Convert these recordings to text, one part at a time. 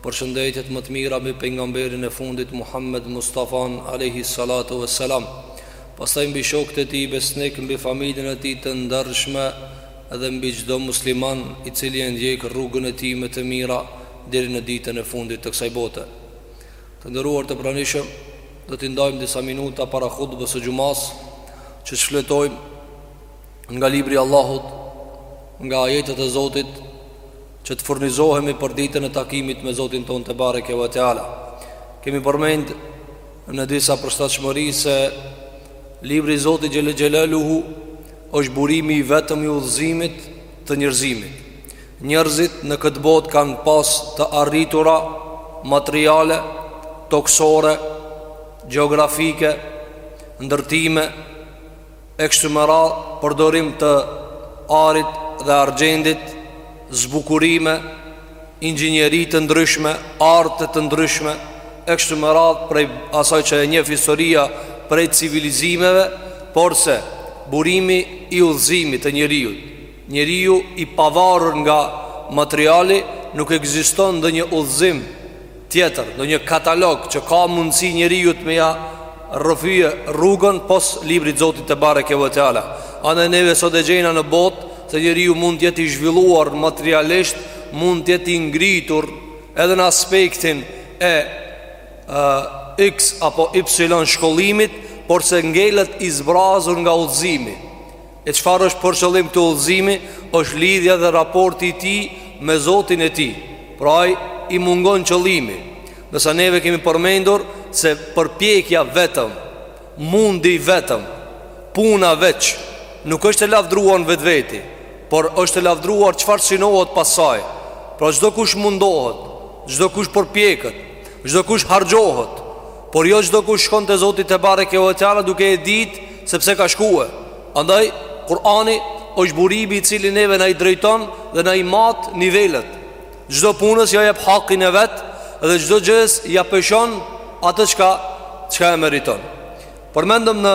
Përshëndetjet më të mira mbi pejgamberin e fundit Muhammed Mustafan alejhi salatu wassalam. Pastaj mbi shokët e tij besnik, mbi familjen e tij të ndershme dhe mbi çdo musliman i cili e ndjek rrugën e tij me të mira deri në ditën e fundit të kësaj bote. Të nderuar të pranishëm, do t'i ndajmë disa minuta para hutbës së xhumasë që të shfletojmë nga libri i Allahut, nga ajetet e Zotit që të furnizohemi për ditën e takimit me Zotin tonë te bareke ve teala. Kemi përmend në disa përstashmëri se libri i Zotit xhele xhelaluhu është burimi i vetëm i udhëzimit të njerëzimit. Njerëzit në këtë botë kanë pas të arritura materiale, tokësore, gjeografike, ndërtime, e kështu me radhë, përdorim të arit dhe argjendit, zbukurime, inxhinieri të ndryshme, arte të ndryshme, e kështu me radhë prej asaj që e njeh historia prej civilizimeve, porse burimi i udhëzimit të njeriut Njeriu i pavarur nga materiali nuk ekziston ndonjë udhëzim tjetër, ndonjë katalog që ka mundësi njeriut me ja rrëfye rrugën pos librit të Zotit te bareke ve teala. Andaj neve sot e gjejna në botë se njeriu mund të jetë i zhvilluar materialisht, mund të jetë i ngritur edhe në aspektin e iks apo ipsilon shkollimit, porse ngelet i zbrazur nga udhëzimi. E çfarë është për qëllim te udhëzimi, është lidhja dhe raporti i tij me Zotin e tij. Pra ai i mungon qëllimi. Nëse neve kemi përmendur se përpjekja vetëm, mundi vetëm, puna veç, nuk është e lavdruar në vetveti, por është e lavdruar çfarë synohet pas saj. Pra çdo kush mundohet, çdo kush përpjeket, Çdo kush harxhohet, por jo çdo kush shkon te Zoti te bareke ve teala duke e ditë se pse ka shkuar. Andaj Kur'ani është burimi i cili neve na i drejton dhe na i mat nivelet. Çdo punës ja jep hakin e vet dhe çdo gjës ja peshon atë çka çka e meriton. Përmendëm në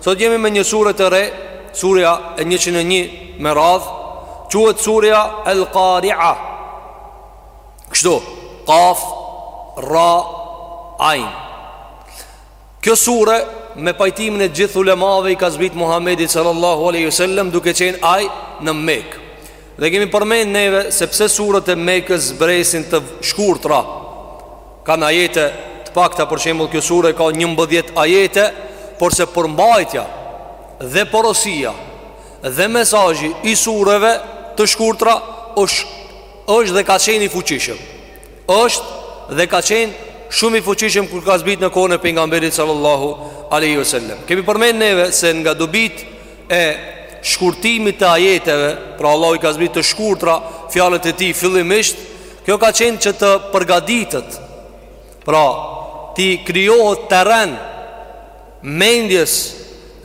Sot jemi me një sure të re, surja e 101 me radh, quhet surja El Qari'a. Kështu, Qaf Ra Ain. Kjo sure me pajtimin e gjithë ulemave i ka zbrit Muhamedit sallallahu alaihi wasallam duke qenë ai në Mekë. Dhe kemi përmend neve se pse surët e Mekës zbresin të shkurtra. Kanë ajete të pakta, për shembull, kjo sure ka 11 ajete, por se përmbajtja dhe porosia dhe mesazhi i sureve të shkurtra është është dhe ka qenë i fuqishëm. Është dhe ka qenë shumë i fuqishëm kur ka zbrit në kohën e pejgamberit sallallahu alaihi wasallam. Kemi përmend neve se nga dobitë e shkurtimit të ajeteve, pra Allahu i ka zbrit të shkurtra fjalët e tij fillimisht, kjo ka qenë që të përgatitet. Pra, t'i krijohet terren mendjes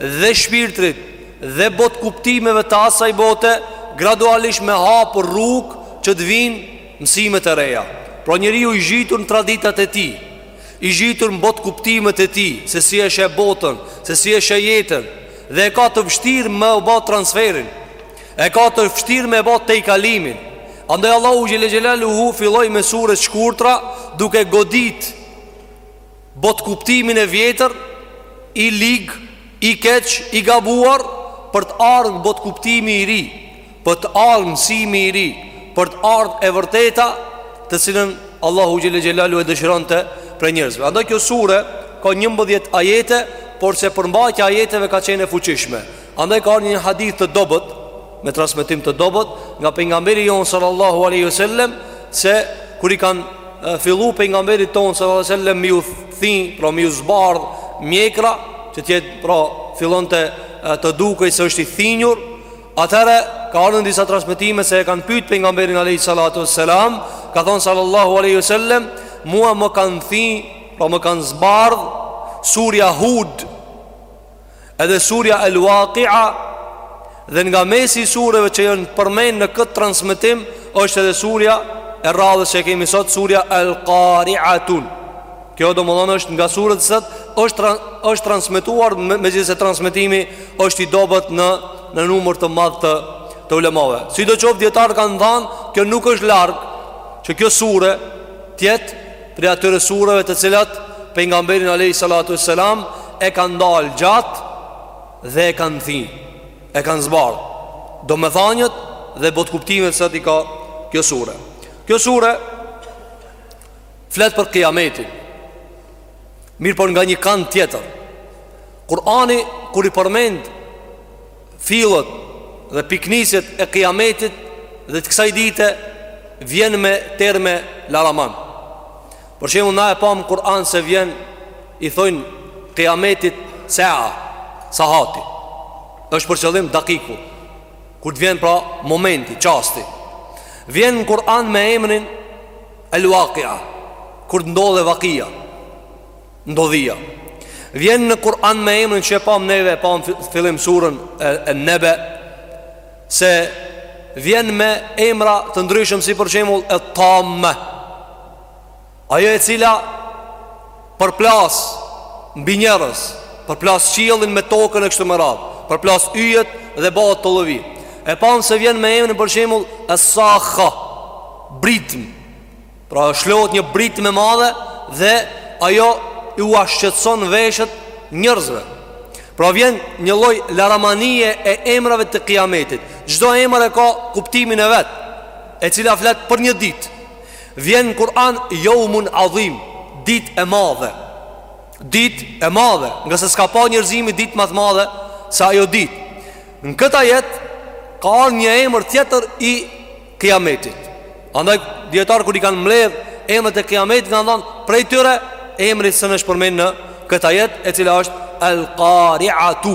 dhe shpirtrit dhe botëkuptimeve të asaj bote gradualisht me hapur rrugë që të vijnë mësimet e reja. Pra njeriu i zhytur në traditat e tij, I zhytur në botëkuptimet e tij Se si e sheh botën Se si e sheh jetën Dhe e ka të vështirë me e ba transferin E ka të vështirë me ba tejkalimin Andaj Allahu xhele xhelaluhu filloi me sure të shkurtra Duke godit botëkuptimin e vjetër I lig I keq I gabuar Për të ardhë botëkuptimi i ri Për të ardhë mësimi i ri Për të ardhë e vërteta Të cilën Allahu xhele xhelaluhu e dëshironte prej njerëzve Andaj kjo sure Ka njëmbëdhjetë ajete Por se përmbajtja e ajeteve ka qenë e fuqishme Andaj ka një hadith të dobët me transmetim të dobët nga pejgamberi jonë sallallahu aleyhi sallem Se kur i kanë fillu pejgamberit tonë sallallahu aleyhi sallem me iu thi pra me iu zbardh Mjekra që të jetë pra fillonte të dukej se është i thinjur Atëherë ka ardh në disa transmetime se e kanë pyet pejgamberin alayhi salatu wassalam, ka thënë sallallahu alaihi wasallam, mua më kanë thi, pra më kanë zbardh surja Hud edhe surja Al-Waqi'a dhe nga mesi i sureve që janë përmend në këtë transmetim është edhe surja e radhës që kemi sot surja Al-Qari'atun. Kjo domethënë është nga surët seç është është transmetuar megjithëse transmetimi është i dobët në në numër të madh të të ulemave. Sidoqoftë dijetarë kanë thënë kjo nuk është larg që kjo sure të jetë prej atyre sureve të cilat pejgamberin alayhi salatu selam e kanë ndal gjatë dhe e kanë thi e kanë zbardh domethëniet dhe botëkuptimet seç i ka kjo sure. Kjo sure flet për kiametin Mirëpo nga një kënd tjetër Kurani kur i përmend Fillet dhe pikënisjet e kiametit Dhe të kësaj dite Vjen me terme laraman Për shembull na e pamë n'Kur'an se vjen I thojnë kiametit sea Sahati është për qëllim dakiku Kur të vjen pra momenti, çasti Vjen në Kur'an me emrin El Wakia Kur të ndodhë vakia Ndodhia Vjen në Kur'an me emrin që e pam neve E pam fillim surën e, e nebe Se vjen me emra të ndryshëm si për shembull et-Tame Ajo e cila Përplas mbi njerëz, përplas qiellin me tokën e kështu me radhë, përplas yjet dhe bëhet tollovi. E pamë se vjen me emrin për shembull As-Sakha, britm. Pra lshohet një britm e madhe dhe ajo i ua shqetëson veshët njerëzve. Pra vjen një lloj laramanie e emrave të Kiametit. Çdo emër e ka kuptimin e vet, e cila flet për një ditë. Vjen në Kur'an Yawmun Adhim, ditë e madhe. Ditë e madhe, nga se s'ka pa njerëzimi ditë më të madhe se ajo ditë. Në këtë ajet ka ardhur një emër tjetër i Kiametit. Andaj dijetarët kur i kanë mbledh emrat e Kiametit kanë thënë prej tyre emri që është përmend në këtë ajet e cila është Al-Qari'atu.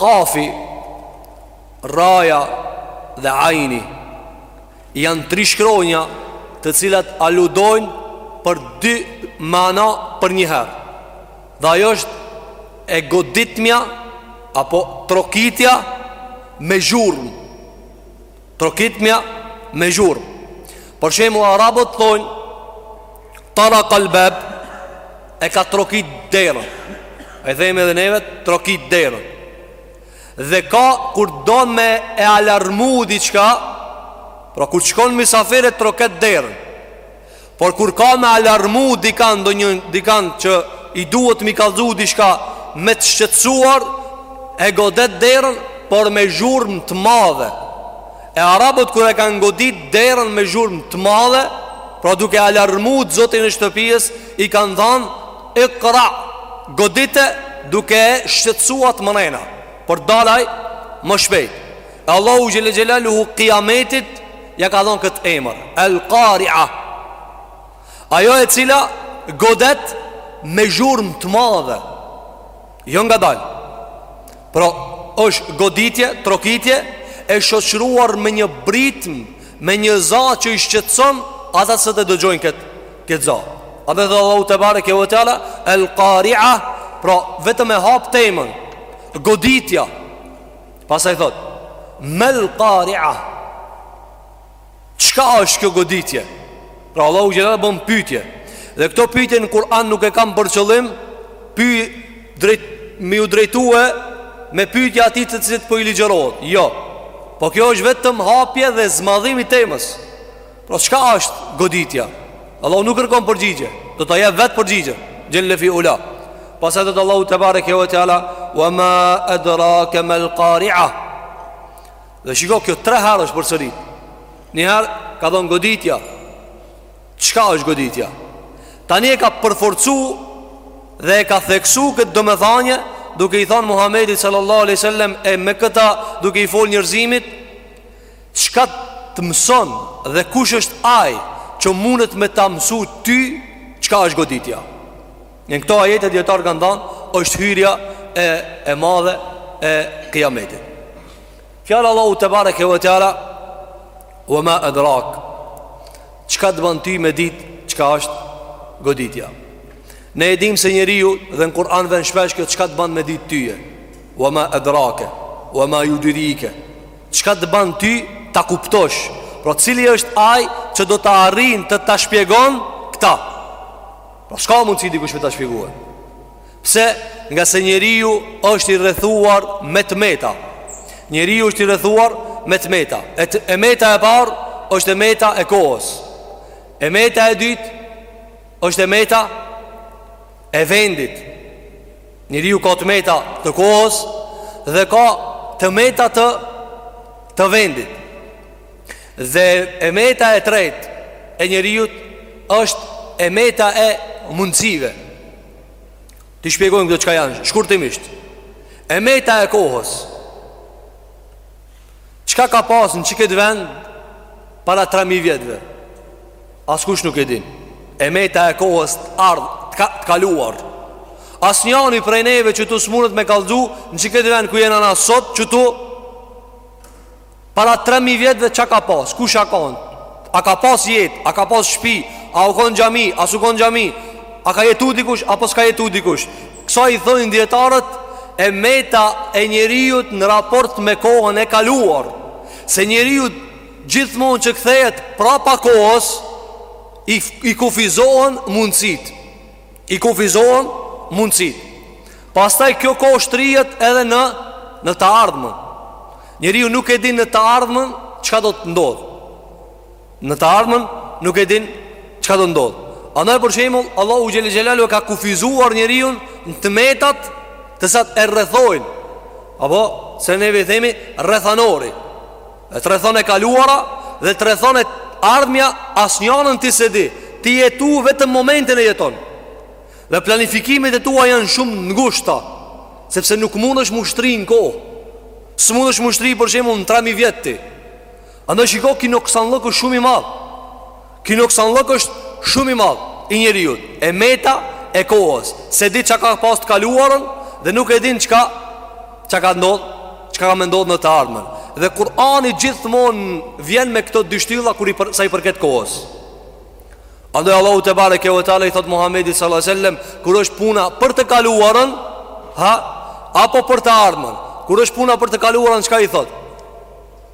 Kafi, Raja dhe Aini janë tri shkronja të cilat aludojnë për dy mana përnjëherë. Dhe ajo është e goditmja apo trokitja me zhurmë. Trokitmja me zhurmë Për shembull arabët thonë Tara kalbeb E ka trokit derën E themi edhe neve trokit derën Dhe ka kur do me e alarmu diçka Pra kur shkon misafir e troket derën Por kur ka me alarmu dikan ndonjë dikan që i duhet mi kalzu diçka me të shqetsuar e godet derën por me zhurmë të madhe e arabët kur e kanë godit derën me zhurmë të madhe pra duke alarmu t'zotin e shtëpisë i kanë dhanë ikra godite duke shqetsuat mrena por dalaj më shpejt E Allahu Xhel-le Xhelaluhu kiametit ia ka dhonë këtë emër El Kari'a Ajo e cila godet me zhurmë të madhe Jo ngadalë Pra është goditje, trokitje E shoqruar me një britmë Me një za që i shqetson Ata sa të dëgjojnë këtë kët za E dhe tha Allahu tebareke ve teala El Kari'a Pra vetëm e hap temën Goditja Pastaj thotë Mel kari'a Çka është kjo goditje Pra Allahu bon pytje Dhe këto pytje në Kur'an nuk e kanë për qëllim Py drejt, Me iu drejtue Me pytje ati të cilit për po i ligjerohet Jo Po kjo është vetëm hapje dhe zmadhim i temës Pra çka është goditja? Allahu nuk kërkon përgjigje, do ta jep vet përgjigjen. Xhel-le fi ula. Pastaj thotë Allahu tebareke ve teala, "Wa ma adraka mal qari'a." Dhe shiko kjo tre herë është përsërit. Një herë ka thënë goditja. Çka është goditja? Tani e ka përforcu dhe e ka theksu këtë domethënie duke i thënë Muhamedit sallallahu alaihi wasallam e me këta duke i fol njerëzimit Çka të mëson dhe kush është ai që mundet me ta mësu ty çka është goditja? Në këto ajete dijetarët kanë thënë, është hyrja e e madhe e Kiametit. Fjala Allahut tebareke ve teala wa ma adrak. Çka të bën ty me dit çka është goditja? Ne e dimë se njeriu dhe në Kur'an vjen shpesh kjo çka të bën me dit ty e. Wa ma adrake, wa ma yudrike. Çka të ban ty ta kuptosh? Pra cili është ai që do të arrijë të ta shpjegon këta? Pra s'ka mundësi dikush me ta shpjeguar. Pse? Nga se njeriu është i rrethuar me të meta. Njeriu është i rrethuar me të meta. E, e meta e parë është e meta e kohës. E meta e dytë është e meta e vendit. Njeriu ka të meta të kohës dhe ka të meta të të vendit. Dhe e meta e tretë e njeriut është e meta e mundësive. T'i shpjegojmë këto çka janë, shkurtimisht. E meta e kohës. Çka ka pasë në qikët vend Para 3.000 vjetëve Askush nuk e din E meta e kohës të ardhë Të, ka, të kaluar Asnjani prej neve qëtu s'munet me kallxu Në qikët vend ku jena na sot Qëtu Para 3.000 vjetëve ça ka pasë Kush a konë A ka pas jetë, a ka pas shpi A u konë xhami, a s'u konë xhami A ka jetu dikush, apo s'ka jetu dikush Kësaj i thonë dijetarët e meta e njeriut në raport me kohën e kaluar, se njeriu gjithmonë që kthehet prapa kohës i i kufizohen mundësitë. I kufizohen mundësitë. Pastaj kjo kohë shtrihet edhe në në të ardhmen. Njeriu nuk e din në të ardhmen çka do të ndodhë. Në të ardhmen nuk e din çka do ndodh. Andaj për shembull, Allahu xhel-le xhelaluhu e ka kufizuar njeriun në të metat që s'të rrethojnë. Apo se ne i themi rrethanori. E të rrethon e kaluara dhe të rrethon e ardhmja asnjënën ti s'e di. Ti jeton vetëm momentin e jeton. Dhe planifikimet e tua janë shumë të ngushta, sepse nuk mundesh m'u shtri në kohë. S'mundesh m'u shtri për shembull në 3000 vjet ti. Andaj shiko ki noksanllëk është shumë i madh. Ki noksanllëk është shumë i madh i njeriut. E meta e kohës, s'e di çka ka pas të kaluarën dhe nuk e din çka çka ka ndodh, çka ka me ndodh në të ardhmen. Dhe Kur'ani gjithmonë vjen me këto dy shtylla kur i për, sa i përket kohës. Andaj Allahu tebareke ve teala i thotë Muhamedit sallallahu alaihi wasallam, kur është puna për të kaluarën, ha, apo për të ardhmen. Kur është puna për të kaluarën, çka i thot?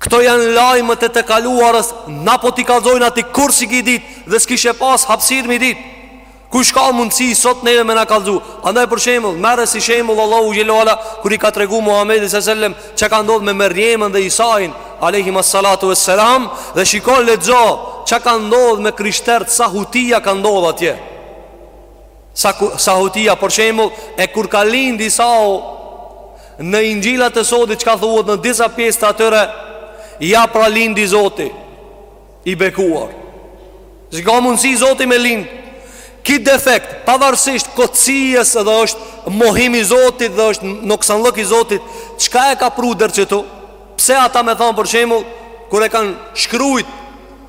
Këto janë lajmët e të kaluarës Na po t'i kallzojmë a ti kurrë s'i ke dit Dhe s'kishe pas hapsirë m'i dit Kush ka mundësi sot neve me na kallzu Andaj për shembull Merre si shembull Allahu xhel-le ve ala Kur i ka tregu Muhammedit salallahu alejhi ve sellem Çka ka ndodh me Merjemen dhe Isain Alejhimas salatu ves selam Dhe shiko lexo Çka ka ndodh me krishterët Sa hutia ka ndodh atje Sa sa hutia për shembull e kur ka lind Isau në inxhilat e sotit çka thuhet në disa pjesë të atyre ja pra lindi Zoti i bekuar. S'ka mundsi Zoti me lind. Ki defekt pavarësisht kotësijes dhe është mohim i Zotit dhe është noksanllëk i Zotit, çka e ka pru der qëtu? Pse ata me thanë për shembull kur e kanë shkrujt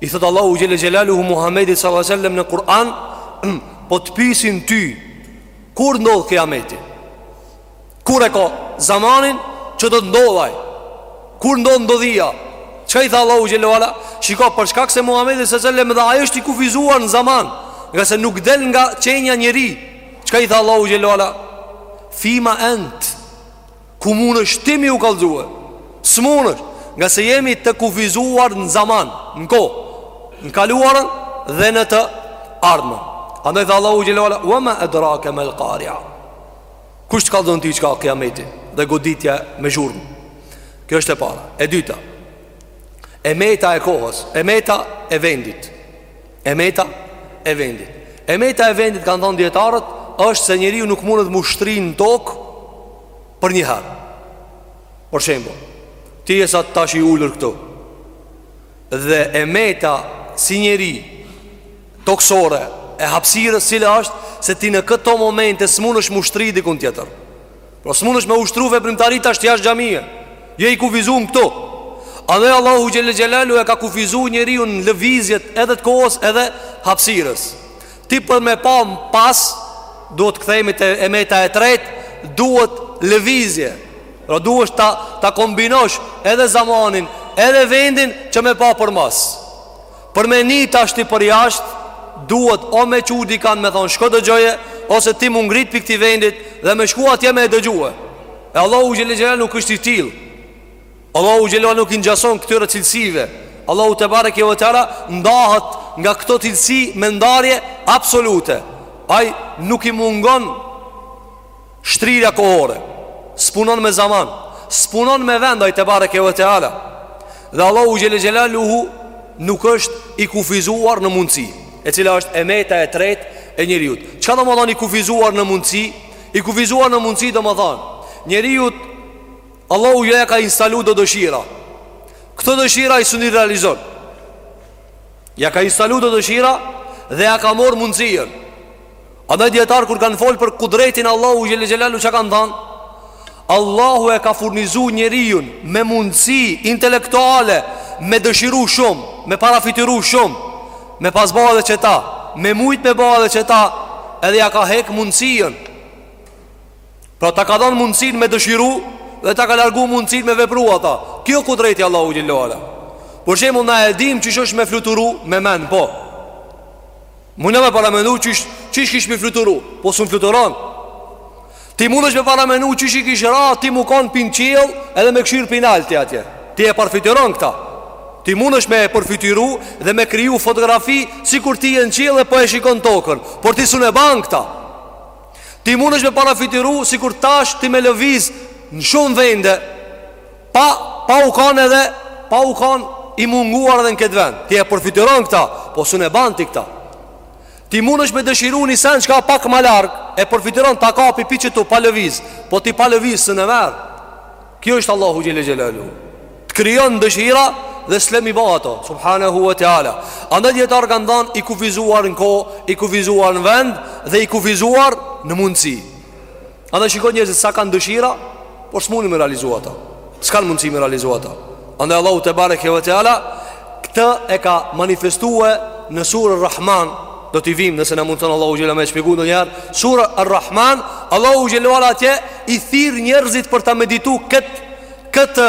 I thotë Allahu Xhel-le Xhelaluhu Muhammedit Sala Sallem në Kur'an Po të pysin ty Kur ndodhë kijameti Kur e ka zamanin Që do të ndodhë ai Kur ndodhë ndodhia Çka i tha Allahu Xhel-le Ve Ala Shiko për shkak se Muhammedi Sala Sallem Dhe ai është i kufizuar në zaman Ngase nuk del nga qenia njeri Çka i tha Allahu Xhel-le Ve Ala Fima ente Ku munesh ti me ju kallzue S'munesh Ngase jemi të kufizuar në zaman Në kohë Në kaluarën dhe në të ardhmen Andaj tha Allahu xhel-le ve ala Ve ma edrake mel karia Kush të kallzon ty çka kijameti Dhe goditja me zhurmë Kjo është e para E dyta E meta e kohës E meta e vendit E meta e vendit E meta e vendit kanë thonë dijetarët është se njeriu nuk mundet m'u shtri në tokë Përnjëherë Për shembull Ti je sa tash i ulur këtu Dhe e meta si njeri Tokësore E hapsirës cila është Se ti në këto momente s'munësh m'u shtri dikun tjetër Pra s'munësh me ushtru veprimtari tash jashtë xhamie. Je i kufizum këtu. Andaj Allahu xhele xhelaluhu e ka kufizu njeriun në lëvizjet edhe të kohës edhe hapësirës. Ti për me pa pas duhet të kthehemi te e meta e tretë, duhet lëvizje. Pra duhesh ta kombinosh edhe zamanin, edhe vendin që me pa për mas. Për me ni tashti përjasht Duhet o me çu dikan me thonë Shko dëgjoje Ose ti m'u ngrit pi këtij vendit Dhe me shku atje me e dëgju E Allahu xhele xhelaluhu nuk është i tillë Allahu xhele nuk i ngjason këtyre cilësive Allahu tebareke ue teala Ndahet nga këto cilësi me ndarje absolute Ai nuk i mungon Shtrirja kohore S'punon me zaman S'punon me vend ai tebareke ue teala Dhe Allahu xhele xhelaluhu Nuk është i kufizuar në mundësi E cila është e meta e tretë e njeriut Çka domethonë i kufizuar në mundësi I kufizuar në mundësi domethonë Njeriut Allahu ja ka instalu do dëshira Këto dëshira ai s'un i realizon Ja ka instalu do dëshira Dhe ja ka mor mundësinë Andaj dijetarët kur kanë folë për kudretin e Allahut xhele xhelaluhu ça kanë thanë Allahu e ka furnizu njeriun me mundësi intelektuale Me dëshiru shumë, me parafytyru shumë Me pas ba edhe qëta, me mujtë me ba edhe qëta Edhe ja ka hekë mundësinë Pra ta ka dhanë mundësin me dëshiru Dhe ta ka largu mundësin me vepru ata Kjo kudreti i Allahut xhele xhelaluhu Për shembull na e dim qysh asht me fluturu me men, po Mune me paramendu qysh, qysh kish me fluturu Po s'un fluturon Ti mundesh me paramendu qysh i kish ra Ti m'u kanë pi n'qiell edhe me kshyr pi nalti atje Ti e parafytyron këta Ti mundesh me e parafytyru dhe me kriju fotografi Sikur ti je në qiell e po e shikon tokën Por ti s'un e ban këta Ti mundesh me parafytyru sikur tash ti me lëviz Në shumë vende Pa, pa u kanë edhe, pa u kanë i munguar edhe në këtë vend. Ti e përfytyron këta, po s'un e ban ti këta. Ti mundesh me dëshiru një sen që asht pak ma larg, e përfytyron ta kapi pi qëtu pa lëviz, po ti pa lëviz s'un e merr. Kjo është Allahu xhele xhelaluhu. Të krijon dëshira dhe s'le m' i ba ato, subhanahu wa ta'ala. Andaj dijetarët kanë thanë i kufizuar në kohë, i kufizuar në vend dhe i kufizuar në mundësi. Andaj shiko njerëzit sa kanë dëshira, por s'munin me i realizu ata. S'kanë mundësi me i realizu ata. Andaj Allahu tebareke ve teala, këtë e ka manifestue në surë Rahman, do t'i vijmë nëse na mundëson Allahu Xhel-le me e shpjegu ndonjëherë, surë Rahman, Allahu Xhel-le ve Ala atje, i thirr njerëzit për ta meditu këtë, këtë,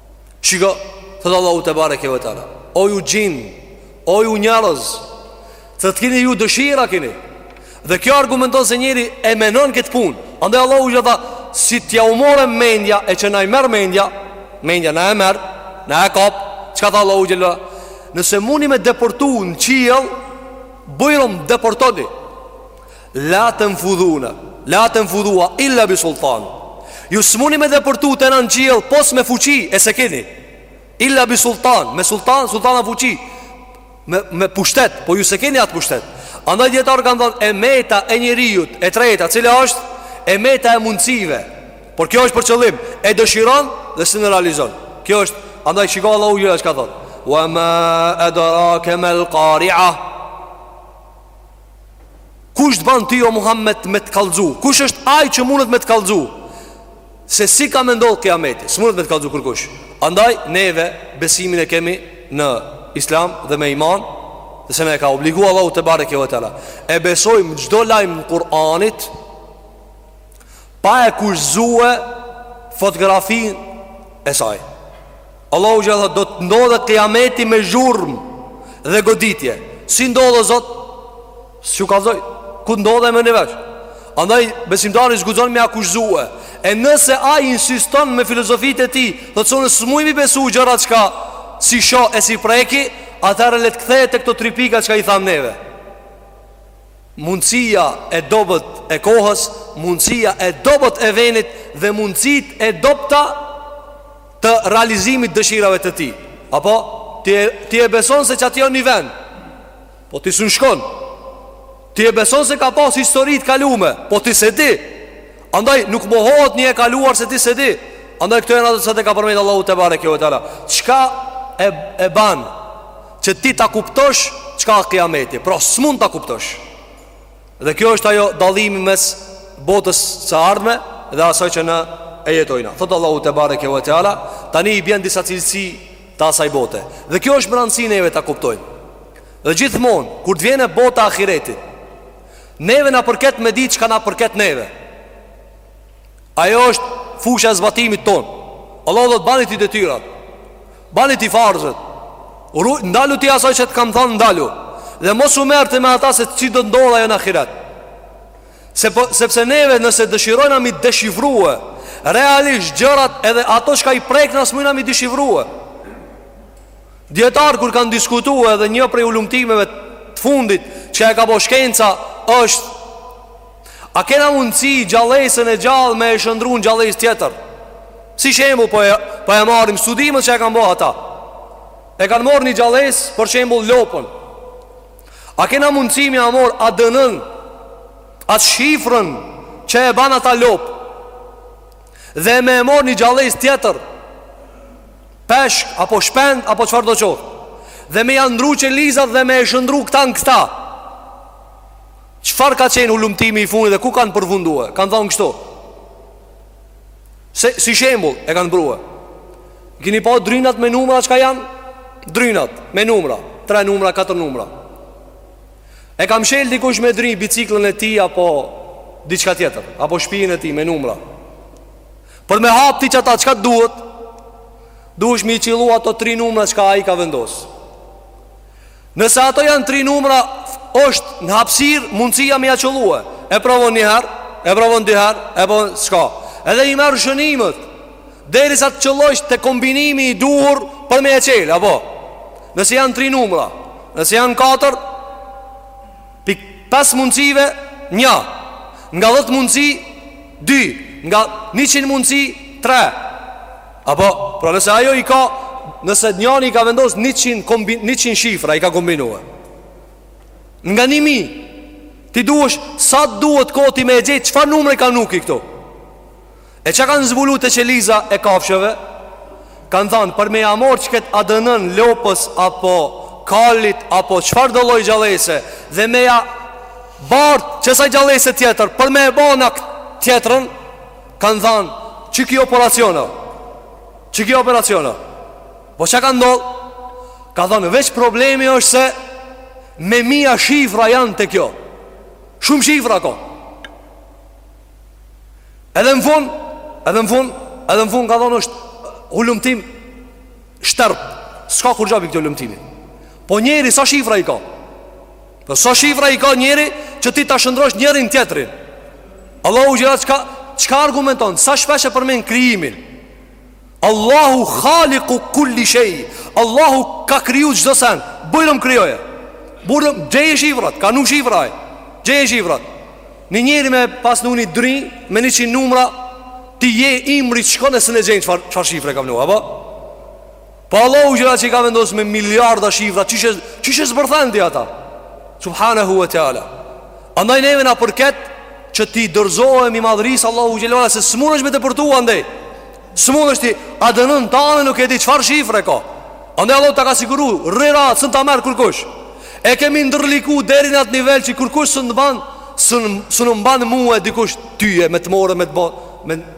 Shiko, thotë Allahu tebareke ve teala O ju xhin, o ju njerëz Thotë kini ju dëshira kini Dhe kjo argumenton se njeri e menon këtë punë Andaj Allahu Xhel-le tha Si tja umore mendja e që na i merr mendja Mendja na e merr, na e kap Çka tha Allahu Xhel-le tha Nëse muni me deportu në qiell Bujrum deportoni La tenfudhune La tenfudhu illa bi sultan Ju s'muni me deportu te në qiell Pos me fuqi e s'e kini Illa bi sultan Me sultan, sultan a fuqi Me, me pushtet, po ju s'e kini atë pushtet Andaj dijetarët kanë thonë E meta e njeriut e treta Cila është e meta e mundësive Por kjo është për qëllim E dëshiron dhe s'un e realizon Kjo është Andaj shiko Allahu Xhel-le çka thotë Wa ma edrake mel kari'a Kush të ban ty o Muhammed me të kallzu Kush është aj që mundet me të kallzu Se si ka me ndodhë kiameti S'mundet me të kallzu kërkush Andaj neve besimin e kemi në islam dhe me iman Dhe se na e ka obligu Allahu tebareke ve teala E besojmë çdo lajm të Kur'anit Pa e kushtëzue fotografinë e saj Allahu Xhel-le tha do të ndodhë kiameti me zhurmë dhe goditje Si ndodh o Zot S'ju kallzoj Ku ndodh me një vesh Andaj besimtari s'guxon me e kushtëzue E nëse ai insiston me filozofitë e tij Dhe thotë unë s'muj me i besu gjërat çka s'i shoh e s'i preki Atëherë le të kthehet te këto tri pika çka i thamë neve Mundësia e dobët e kohës, mundësia e dobët e venit dhe mundësitë e dobëta të realizimit dëshirave të tij. Apo, ti e, ti e beson se qaty o një vend, po ti s'un shkon. Ti e beson se ka pas histori t'kalume, po ti s'e di. Andaj, nuk mohohet një e kaluar se ti s'e di. Andaj, këto janë ato se t'i ka përmend Allahu tebareke ve teala. Çka e, e ban, Që ti ta kuptosh çka është kiameti. Pra s'mund ta kuptosh. Dhe kjo është ajo dallimi mes botës së ardhme dhe asaj që na e jetojna. Thot Allahu tebareke ve teala, tani i bjen disa cilësi të asaj bote. Dhe kjo është me rëndësi neve ta kuptojmë. Dhe gjithmonë kur të vjen bota e ahiretit, neve na përket me ditë çka na përket neve. Ajo është fusha e zbatimit tonë. Allahu do të bani ti detyrat. Bani ti farzet, Ndalu ti asaj që të kam thonë ndalu Dhe mos u merte me ata se si do të ndodhë ajo në ahiret, Sepse neve nëse dëshirojna m'i deshifrue Realisht gjërat edhe ato çka i prekna s'mujna m'i deshifrue Dijetarët kur kanë diskutu edhe një prej hulumtimeve të fundit Që e ka bo shkenca është A kena mundësi gjallesën e gjallë me e shëndru në gjallesë tjetër? Si shembull po e, po e marrim studimet që e kanë bo ata. E kanë marrë një gjallesë për shembull lopën. A kena mundësi me ia morr ADN-në, atë shifrën që e banë ajo lopë? Dhe me e marrë një gjallesë tjetër, peshk, apo shpend, apo çfarëdo qoftë. Dhe me ja ndrru qelizat dhe me e shëndru këta në këta. Çfarë ka qenë hulumtimi i fundit dhe ku kanë përfundue? Kanë thënë kështu. Se si shembull e kanë prue. I keni pa drynat me numra çka janë? Drynat me numra, tre numra, katër numra. E ka mshel dikush me dry biciklën e tij apo diçka tjetër, apo shpijën e tij me numra. Për me hap ti qata çka duhet? Duhesh me i qillu ato tri numra çka ai ka vendos. Nëse ato janë tri numra është në hapësirë mundësia me ja qëllue E provon njëherë, e provon dyherë, e provon s'ka Edhe i merr shënimet Derisa të qëllojsh te kombinimi i duhur për me e çelë, apo Nëse janë tri numra, nëse janë katër Pik pas mundësive një Nga dhetë mundësi dy Nga njëqind mundësi tre Apo, pra nëse ajo i ka Nëse njani i ka vendos 100, kombi, 100 shifra i ka kombinue Nga një mijë Ti duhesh sa duhet kohë ti me e gjet Çfarë numri ka vnu ky këtu E çka kanë zbulu te qeliza e kafshëve Kanë thanë për me ja morr qikët ADN-në lopës apo kalit Apo çfarëdo lloj gjallese Dhe me ja bartë qësaj gjallese tjetër Për me e ba atë tjetrën Kanë thanë, qiky operacion a? Qiky operacion a? Po çka ka ndodhë? Ka thanë, veç problemi është se me mija shifra janë te kjo. Shumë shifra ka. Edhe në fund, edhe në fund, edhe në fund ka thanë është hulumtim shterpë. S'ka kurrgja prej këtij hulumtimi. Po njeriu, sa shifra i ka? Po sa shifra i ka njeriu që ti ta shëndrosh njërin tjetrin. Allahu xhele çka, çka argumenton, sa shpesh e përmen krijimin. Allahu khaliku kulli shej, Allahu ka kriju çdo sen, bujrum krijoje. Bujrum, gjeji shifrat, ka vnu shifra, gjeji shifrat. Një njeri me pas vnu një dry, me njëqind numra, ti je ymri të shkon e s'un e gjen çfarë, çfarë shifre ka vnu, apo? Po Allahu xhele që i ka vendosë me miliarda shifra Qysh e, qysh e zbërthen ti ata Subhanehu ve teala Andaj neve na përket Që t'i dorëzohemi madhërisë Allahu xhele ala Se s'mundesh me depërtu andej S'mundesh ti ADN-ën tane Nuk e di çfarë shifre ka Andaj Allahu ta ka siguru Rëra s'un ta merr kërkush E kemi ndërliku deri n'atë nivel Që kërkush s'un ban S'un ban mu e dikush tyje Me të more me të banë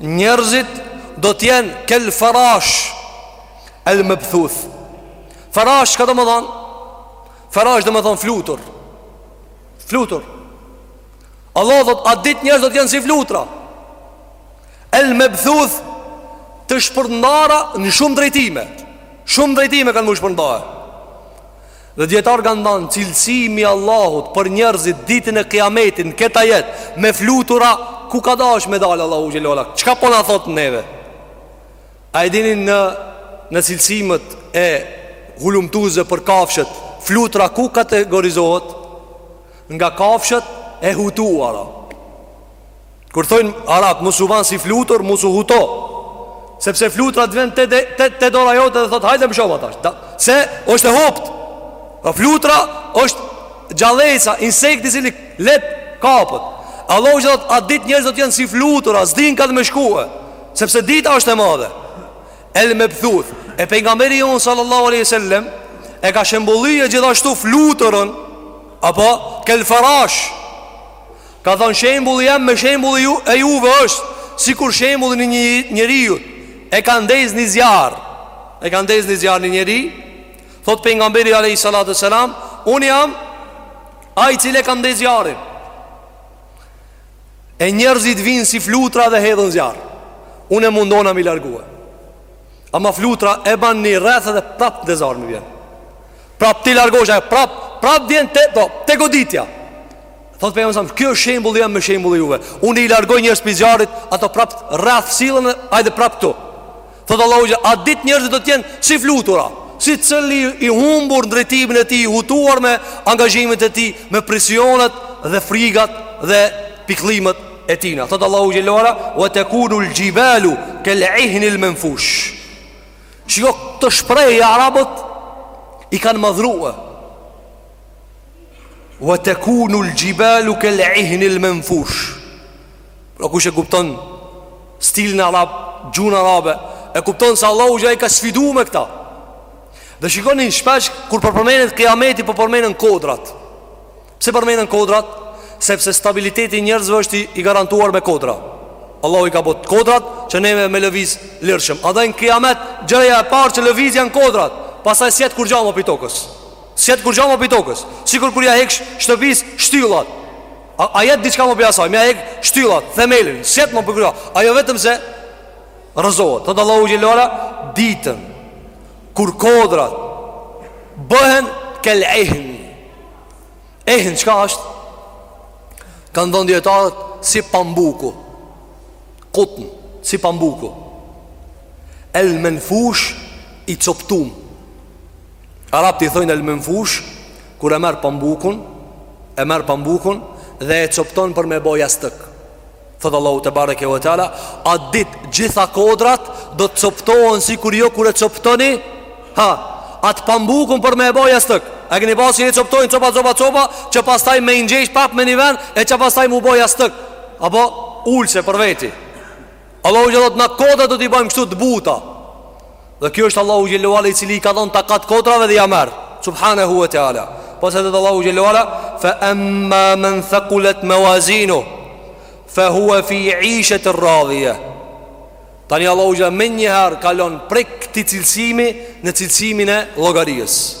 Njerëzit do të jenë kel farash el mabthuth. Farash çka domethanë farash domethanë flutur. Flutur. Allah thot a ditë njerëz do të jenë si flutra. El mabthuth të shpërndara në shumë drejtime. Shumë drejtime kanë mu shpërnda. Dhe dijetarët kanë thanë cilësimi i Allahut për njerëzit ditën e Kiametit në këtë ajet me flutura ku ka dash me dal Allahu xhele ve ala. Çka po na thot neve? A e dini në në cilësimet e hulumtuesve për kafshët, flutura ku kategorizohet? Nga kafshët e hutuara. Kur thojnë arabt, mos u ban si flutur, mos u huto Sepse flutra të vjen te, te, te, te dora jote dhe thot hajde më shova tash da, Se është e hopt po Flutra është gjallejca, insekti i cili leht kapet Allahu thot, atë ditë njerëz do të jenë si flutura, s'din ka të me shkue Sepse dita është e madhe El mebthuth E pejgamberi jonë sallallahu aleyhi sallem E ka shembullue gjithashtu fluturën Apo, kel farash Ka thënë, Shembulli jem me shembulli ju, e juve është sikur shembulli i një njeriu e ka ndezë një zjarr. E ka ndezë një zjarr një njeri, thot pejgamberi alayhi salatu selam, un jam ai i cili e kam ndezë zjarrin. E njerëzit vijnë si flutra dhe hedhen n'zjarr. Un e mundona m'i largue. Ama flutra e ban një rreth dhe prap te zjarri më vjen. Prap t'i largosh ai, prap prap vjen te po, te goditja. Thot pejgamberi kjo është shembulli jem me shembull e juve Unë i largoj njerëz pi zjarrit Ato prap rreth sillen Hajde prap këtu Thot Allahu xhele A ditë njerëz do t'jenë si flutura Secili i humbur në drejtimin e tij I hutuar me angazhimet e tij Me presionet dhe frigat dhe pikllimet e tina Thot Allahu xhele ala Ve tekunul xhibalu Kel ihnil menfush Shiko kto shprehje arabët I kanë madhrue Wa takunu al-jibalu kal-'ihn al-manfush. Pra kush e kupton stilin arab, gjuhën arabe, e kupton se Allahu xhele i ka sfidu me këta. Dhe shikoni shpesh kur po përmenet kijameti po përmenen kodrat. Pse përmenen kodrat? Sepse stabiliteti i njerëzve është i garantuar me kodra. Allahu i ka bot kodrat që ne me lëviz lirshëm. Edhe në kijamet gjëja e parë që lëviz janë kodrat. Pastaj s'jet kurgja mo pi tokës. S'jet kurgjo ma pi tokës Sikur kur ia hek shtëpisë shtyllat A, a jet diçka ma pi asaj Me ia hek shtyllat, themelin S'jet ma po kurgja Ajo vetëm se Rrëzohet Thot Allahu xhelle ve ala Ditën Kur kodrat Bëhen kel ehn Ehn çka është Kanë thënë dijetarët Si pambuku Kutën Si pambuku El menfush I coptum Arabët i thojnë el menfush kur e merr pambukun, e merr pambukun dhe e copton për me ba jastëk. Thot Allahu tebareke ve teala, at ditë gjitha kodrat do të coptohen sikur ju kur e coptoni? Ha, at pambukun për me ba jastëk. A keni pa si e coptojnë copa copa copa, që pastaj me i ngjesh prap me një vend e që pastaj me u bo jastëk? Apo ulse për veti. Allahu xhele thot na kodrat do t'i bëjmë kështu të buta Dhe kjo është Allahu xhelle ve ala i cili i ka dhonë takat kodrave dhe ia merr Subhanehu ve Teala Pastaj thot Allahu xhelle ve ala Fe emma men thekulet mewazinuhu Fe hua fi ishetin radije Tani Allahu xhelle ve ala menjëherë kalon prej këtij cilësimi në cilësimin e llogarisë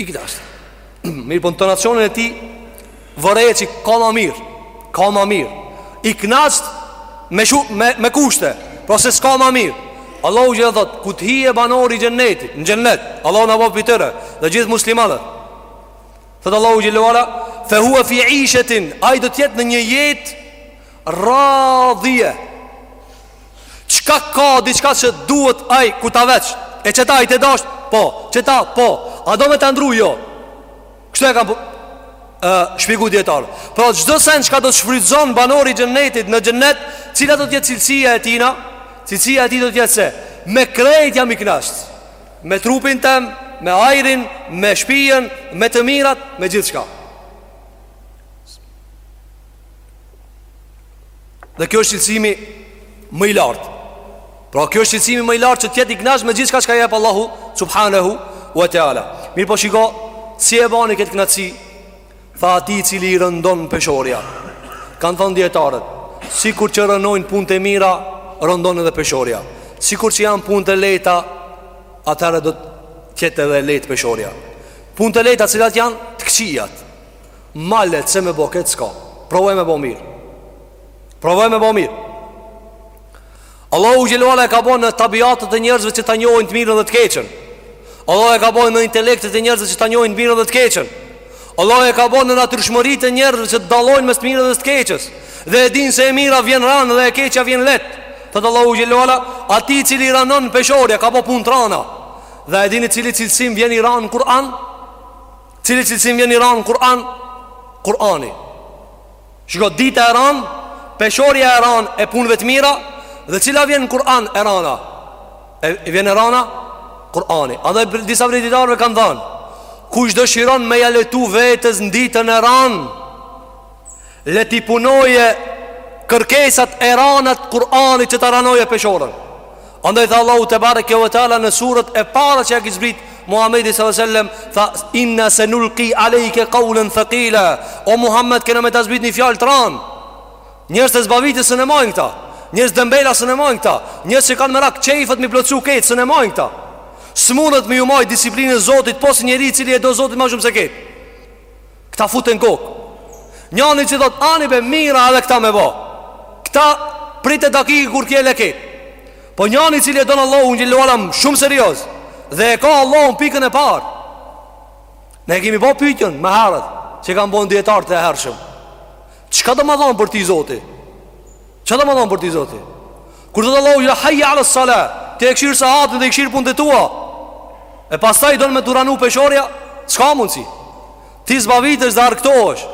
I knaqt Mirëpo në tonacionin e tij Vërej që ka ma mirë Ka ma mirë I knaqt me, shu, me, me kushte Pra se s'ka ma mirë Allahu xhelle ve ala thot Kur t'hije banori i xhennetit Në xhennet Allahu na boft pi tyre Dhe gjithë muslimanët Thot Allahu xhelle ve ala Fe hua fi ishetin Ai do t'jetë në një jetë Radije Çka ka diçka që duhet ai ku ta veç E qeta i të dasht Po Qeta po A do me ta ndrru jo Kështu e kanë Shpjegu dijetarët Pra çdo sen çka do të shfrytëzon banori i xhennetit në xhennet Cila do t'jetë cilësia e tina Cilësia e tij do t'jetë se Me krejt jam i knaqt Me trupin tem Me ajrin Me shpijen Me të mirat Me gjithçka Dhe kjo është cilësimi më i lartë Pra kjo është cilësimi më i lartë që t'jetë i knaqt me gjithçka çka jep Allahu Subhanehu wa ta'ala Mirëpo shiko, si e bani këtë knaqsi Tha atij i cili i rëndon peshorja Kanë thonë dijetarët Sikur që rëndojnë punët e mira Rëndon edhe peshorja Sikur që janë punët e lehta Atëherë do të jetë edhe lehtë peshorja Punët e lehta cilat janë të këqijat Ma lehtë se me bo keq s'ka Provoj me bo mirë Provoj me bo mirë Allahu xhele ue ala e ka bo në tabiatet e njerëzve që ta njohin të mirën dhe të keqen Allahu e ka bo në intelektet e njerëzve që ta njohin të mirën dhe të keqen Allahu e ka bo në natyrshmëritë e njerëzve që të dallojnë mes të mirës dhe të keqes Dhe e dinë se e mira vjen ranë dhe e keqja vjen lehtë Thotë Allahu xhele ue ala Atij i cili i ranon peshorja ka bo punë të rana Dhe e dini cili cilësim vjen i ranë n'Kur'an Cili cilësim vjen i ranë n'Kur'an? Kur'ani Shiko, dita e ranë, peshorja e ranë e punëve të mira Dhe cila vjen në Kur'an e rana? E, e vjen e rana? Kur'ani Andaj disa prej dijetarve kanë thanë Kush dëshiron me ja lehtu vetes në ditën e ranë Le t'i punojë kërkesat e rana t'Kur'anit që ta ranojë peshorën Andaj tha Allahu tebareke ue teala në suret e para që ja ka zbrit Muhammedit s.a.s. Tha inna se nulki alejke kaulen thekila O Muhammed kena me ta zbrit një fjalë të ranë Njerëzt e zbavitjes sun e majnë këta Njerëz dembela sun e majnë këta Njerëz që kanë merak qejfet m'i plotësu ketë sun e majnë këta S'mundet me ju majtë disiplinën zotit Pos njeri i cili e do zotin ma shumë se ketë Këta fute n'kokë Njani që thot ani be mira edhe këta me bo Këta prite dakiki kur kje leke Po njani i cili e don Allahun xhele ue ala shumë serioz Dhe e ka Allahun pikën e parë Ne e kemi bo pytjen ma herët Që kanë bo dijetarët e hershëm Çka do me thonë për ty zoti Ça do me thonë për ty zoti Kur thotë Allahu hajja ales salah Ti e kqyr sahatin dhe i kqyr punët e tua E pastaj don me t'u ranu peshorja S'ka mundësi Ti zbavitesh dhe argtohesh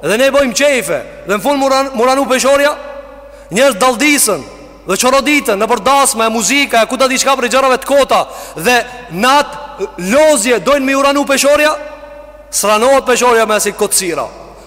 Dhe ne bojmë qejfe Dhe në fund m'u ranu peshorja Njerëz dalldisen Dhe çoroditen Nëpër dasma e muzika E ku ta di çka prej gjërave të kota Dhe në atë lozje Dojnë me u ranu peshorja S'ranohet peshorja me ksi kotësira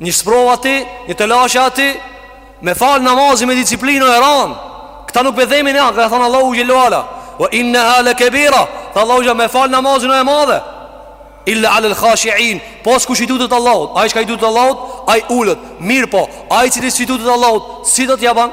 Një sprovë aty, një telashe aty Me fal namazin me disiplinë o e ranë Këta nuk e themi ne Ka thonë Allahu xhele ue ala Ue inneha le kebira Tha Allahu xhele ue ala me fal namazin o e madhe Illa alel khashi'in Pos kush i tutet Allahut Ai çka i tutet Allahut Ai ulet Mirëpo Ai i cili s'i tutet Allahut Si do t'ja ban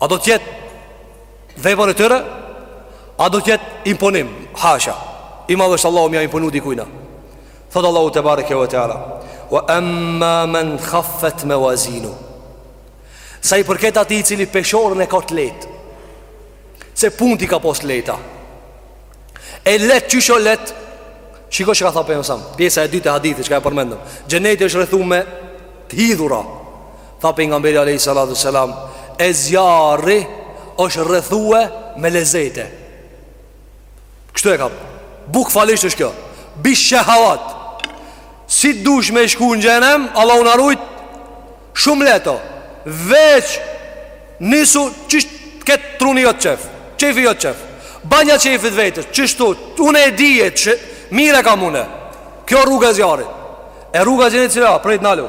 A do të jetë vepër e tyre? A do të jetë imponim? Hasha. I madh është Allahu me ja imponu dikujna. Thot Allahu tebareke ve teala, "Wa amma man khaffat mawazinu." Sa i përket atij i cili peshorën e ka të lehtë. Se punët i ka pas t'leta. E let qysh o let. Shiko çka tha pejgamberi sa, pjesa e dytë e hadithit çka e përmendëm. Xheneti është rrethu me të hidhura. Tha pejgamberi alejhi salatu selam, e zjarri është rrethue me lezete. Kështu e kam. Bukfalisht është kjo. Bish-shehawat. Si t'dush me shku në xhenem, Allahu na rujt. Shumë let o. Veç nisu qysh t'ket truni jot çef. Çefi jot çef. Banja çefin vetes, qeshtu, unë e di që mirë e kam unë. Kjo rruga e zjarrit. E rruga e xhenetit cila, prit nalu.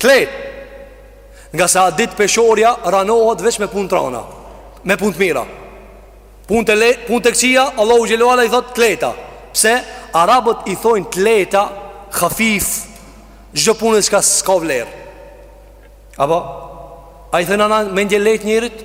T'let Ngase at ditë peshorja ranohet veç me punë t'rana Me punë të mira Punët e le, punët e këqija Allahu xhele ve ala i thot t'leta Pse Arabët i thojnë t'leta Khafif Çdo punë çka s'ka vlerë Apo A i thojna na mendjelet njerit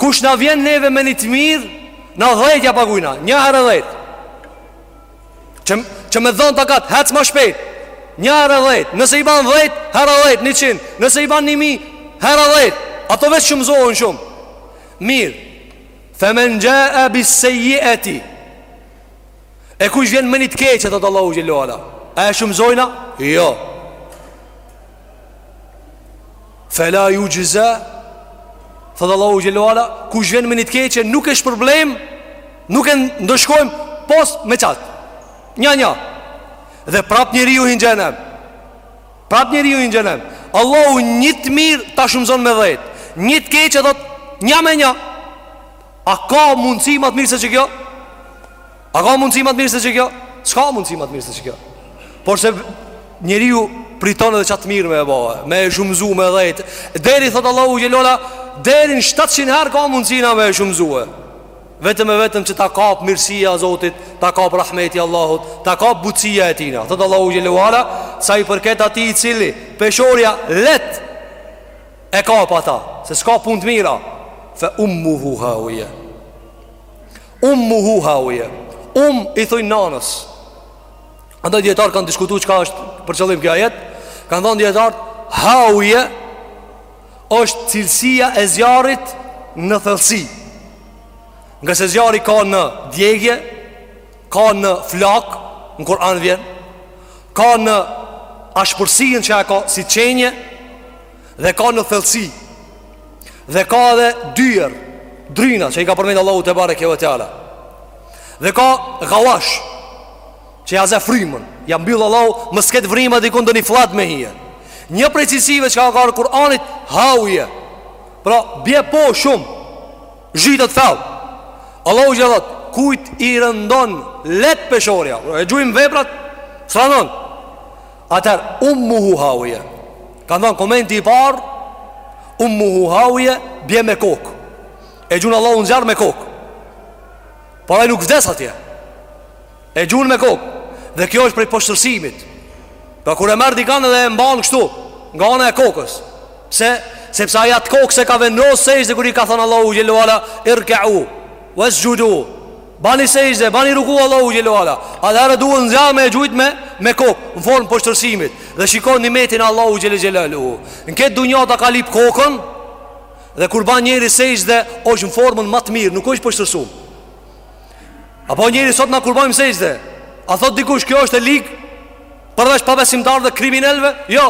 Kush na vjen neve me një të mirë Na dhejt ja pagujna Një herë dhejt që, që me dhonë takat Hec ma shpejt Një herë dhejt Nëse i ban dhejt Herë dhejt njëqin Nëse i ban një mi Herë dhejt Ato veç shumëzohen shumë Mirë Femen xhae bis-sejjieti E kush vjen me një të keqe thot Allahu xhele ve ala A e shumëzojna? Jo Fela juxhza thotë Allahu xhele ve ala Kush vjen me një të keqe nuk e shpërblejmë Nuk e ndëshkojmë Pos me qat Nja nja Dhe prap njeriu hin n'xhenem Prap njeriu hin n'xhenem Allahu një të mirë ta shumëzon me dhejt Një të keqe thot Nja me nja A ka mundësi ma të mirë se qekjo A ka mundësi ma të mirë se qekjo? S'ka mundësi ma të mirë se qekjo Porse njeriu priton edhe qat të mirë me e ba e Me e shumëzu me dhejtë Deri, thotë Allahu xhele ve ala Deri në 700 herë ka mundësi na me e shumëzue Vetëm e vetëm që ta kap mirësia e Zotit Ta kap rahmeti i Allahut Ta kap butësia e tina Thotë Allahu xhele ve ala Sa i përket atij i cili Peshorja let E kap ata Se s'ka pun të mira Fe ummuhu hauije Ummuhu hauije Umm i thojnë nanës Andaj dijetarët kanë diskutu çka është për qëllim ky ajet Kanë thonë dijetarët Hauije është cilësia e zjarrit në thellësi Ngase zjarri ka në djegje Ka në flak Në Kuran vjen Ka në ashpërsinë që e ka si qenje Dhe ka në thellësi dhe ka edhe dyer dryna që i ka përmend Allahu tebareke ve teala Dhe ka gawash që ia zë frymën Ia mbyll Allahu mos ketë vrimë Dhe dikund një fllad me hije Një prej cilësive që ka ardh Kur'anit Hauije Pra bje poshtë shumë Zhytet thellë Allahu xh.sh. thot Kujt i rëndon lehtë peshorja E gjujnë veprat s'rëndojnë Atëherë, ummuhu hawije. Kanë thanë komenti i parë, ummuhu hawije, bje me kokë. E gjun Allahu në zjarr me kokë. Por ai nuk vdes atje. E gjun me kokë. Dhe kjo është prej poshtërimit. Pra kur e merr dikan edhe e mban kështu, nga ana e kokës. Pse, sepse ai atë kokë s'e ka vendos sexhde kur i ka thënë Allahu xhel-le ve ala, irkeu, vesxhudu. Bani sexhde, bani ruku Allahu xhel-le ve ala Atëherë duhet në zjarr me e gjujt me, me kokë Në formë poshtërimit Dhe shikoni nimetin e Allahut xhel-le xhelaluhu Në këtë dunja ta ka lyp kokën Dhe kur ban njeri sexhde është në formën ma të mirë Nuk është poshtërum Apo njeri sot na kur bajmë sexhde A thot dikush kjo është e lig Përveç pabesimtarëve dhe kriminelve Jo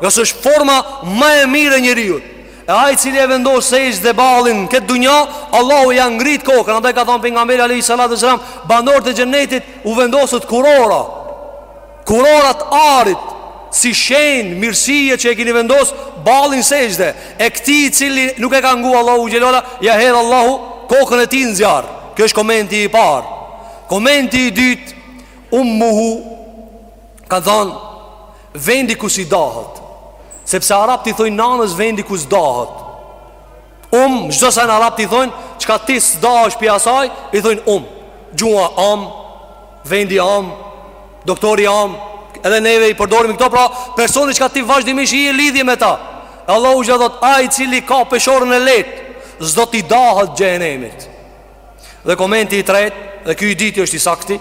Ngase është forma ma e mirë e njeriut E ai i cili e vendos sexhde ballin Këtë dunja Allahu ia ngrit kokën Andaj ka thanë Pejgamberi alejhi salatu ve selam Banorët e xhennetit u vendoset kurora Kurora të arit si shenjë mirësie që e kini vendos ballin sexhde E këtij i cili nuk e ka ngu Allahun xhel-le ve ala Ia hedh Allahu kokën e tij në zjarr Ky është komenti i parë Komenti i dytë Ummuhu kanë thanë vendi ku s'i dahet, sepse arabët i thojnë nanës vendi ku s'dahet. Um, çdo san arabët i thojnë, çka ti s'dahesh pi asaj, i thojnë um. Gjuha am, vendi am, doktori am, edhe neve i përdorim këto, pra personi çka ti vazhdimisht je n'lidhje me ta. Allahu xh.sh. thot, ai i cili ka peshorën e lehtë, s'do t'i dahet xhehenemit. Dhe komenti i tretë Dhe ky i dyti është i sakti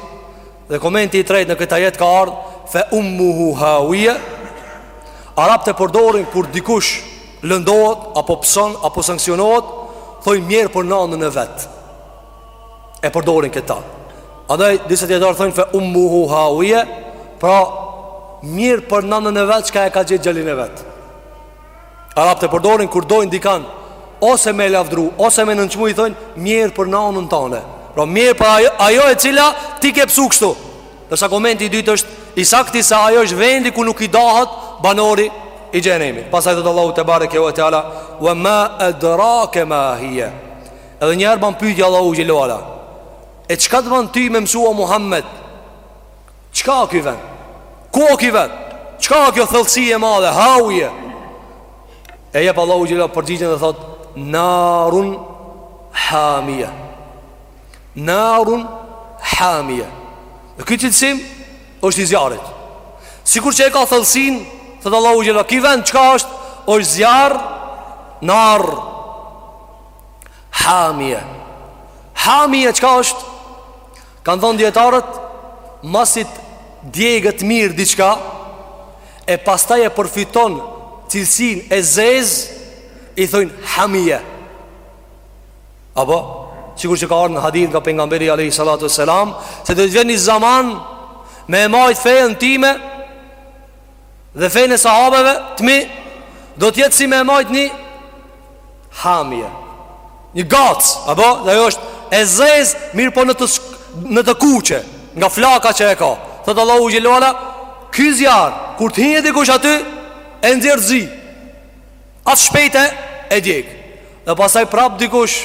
Dhe komenti i tretë në këtë ajet ka ardh Fe ummuhu hawije Arabët e përdorin kur dikush Lëndohet Apo pëson Apo sanksionohet Thojnë mjerë për nanën e vet E përdorin këta Andaj disa dijetarë thojnë Fe ummuhu hawije Pra mjerë për nanën e vet çka e ka gjet djalin e vet Arabët e përdorin kur dojnë dikan Ose me lavdru, ose me nënçmu i thojnë Mjerë për nanën tane Pra mjerë për ajo, ajo e cila ti ke pësu kështu Ndërsa komenti i dytë është I sakti se ajo është vendi ku nuk i dahet banori i xhehenemit Pastaj thot Allahu tebareke ve teala Ve ma edrake ma hije Edhe një herë ban pyetje Allahu xhel-le ve ala E çka të ban ty me mësu o Muhammed Çka o ki ven? Ku o ki ven? Çka o kjo thellësi e madhe? Hauije E jep Allahu xhele përgjigjen dhe thot Narun hamije Narun hamije E ky cilësim është i zjarrit Sikur që e ka thellësinë Thot Allahu xhele Ki ven çka është? është zjarr Nar Hamije Hamije çka është? Kanë thënë dijetarët, masi t'djegët mirë diçka e pastaj e përfiton cilësinë e zezë i thonë hamije. Apo sikur që ka ardhur në hadith nga pejgamberi alejhi salatu ue selam, se do të vjen një zaman me e majtë fejën time Dhe fenë e sahabeve të mi Do t'jetë si me majtë një Hamije Një gacë Apo dhe ajo është e zezë Mirëpo në të, në të kuqe Nga flaka që e ka Thotë Allahu xhele ue ala Ky zjarr Kur të hinje dikush aty E nxjerr zi Atë shpejt e djeg Dhe pastaj prap dikush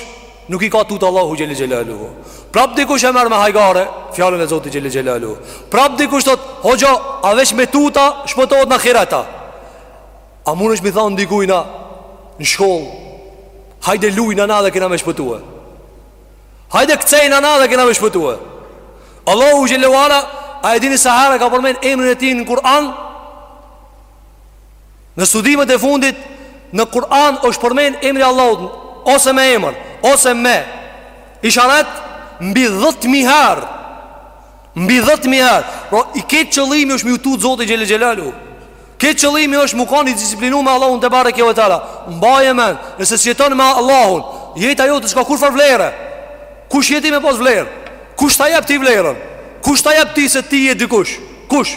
Nuk i ka tutë Allahut xhele xhelaluhu Prap dikush e merr me hajgare Fjalën e Zotit xhele xhelaluhu Prap dikush thot Hoxha, a veç me tuta Shpëtohet në ahiret A mund është mi thonë dikujna Në shkollë Hajde lujna na dhe kena me shpëtue Hajde këcejna na dhe kena me shpëtue Allahu xhele ue ala A e dini sa herë ka përmen emrin e tij në Kur'an Në studimet e fundit Në Kur'an është përmen emri Allahut Ose me emër Ose me Isharet Mbi dhetë mijë herë Mbi dhetë mijë herë Pra kejt qëllimi është m'iu tutë Zotit xhele xhelaluhu Kejt qëllimi është m'u kanë i disiplinu me Allahun tebareke ue teala Mbaje men Nëse s'jeton me Allahun Jeta jote s'ka kurrfarë vlere Kush je ti me pas vlerë Kush ta jep ti vlerën Kush ta jep ti se ti je dikush Kush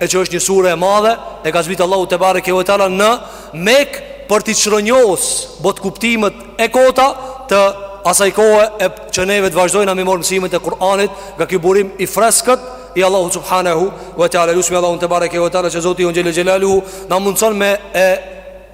e që është një sure e madhe e ka zbrit Allahu tebareke ue teala në Mekë për t'i çrrënjos botëkuptimet e kota të asaj kohe e që neve të vazhdojm na m'i morë mësimet e Kur'anit nga ky burim i freskët i Allahut subhanahu ue teala lusmi Allahun tebareke ue teala që Zoti jonë xhele xhelaluhu na mundëson me e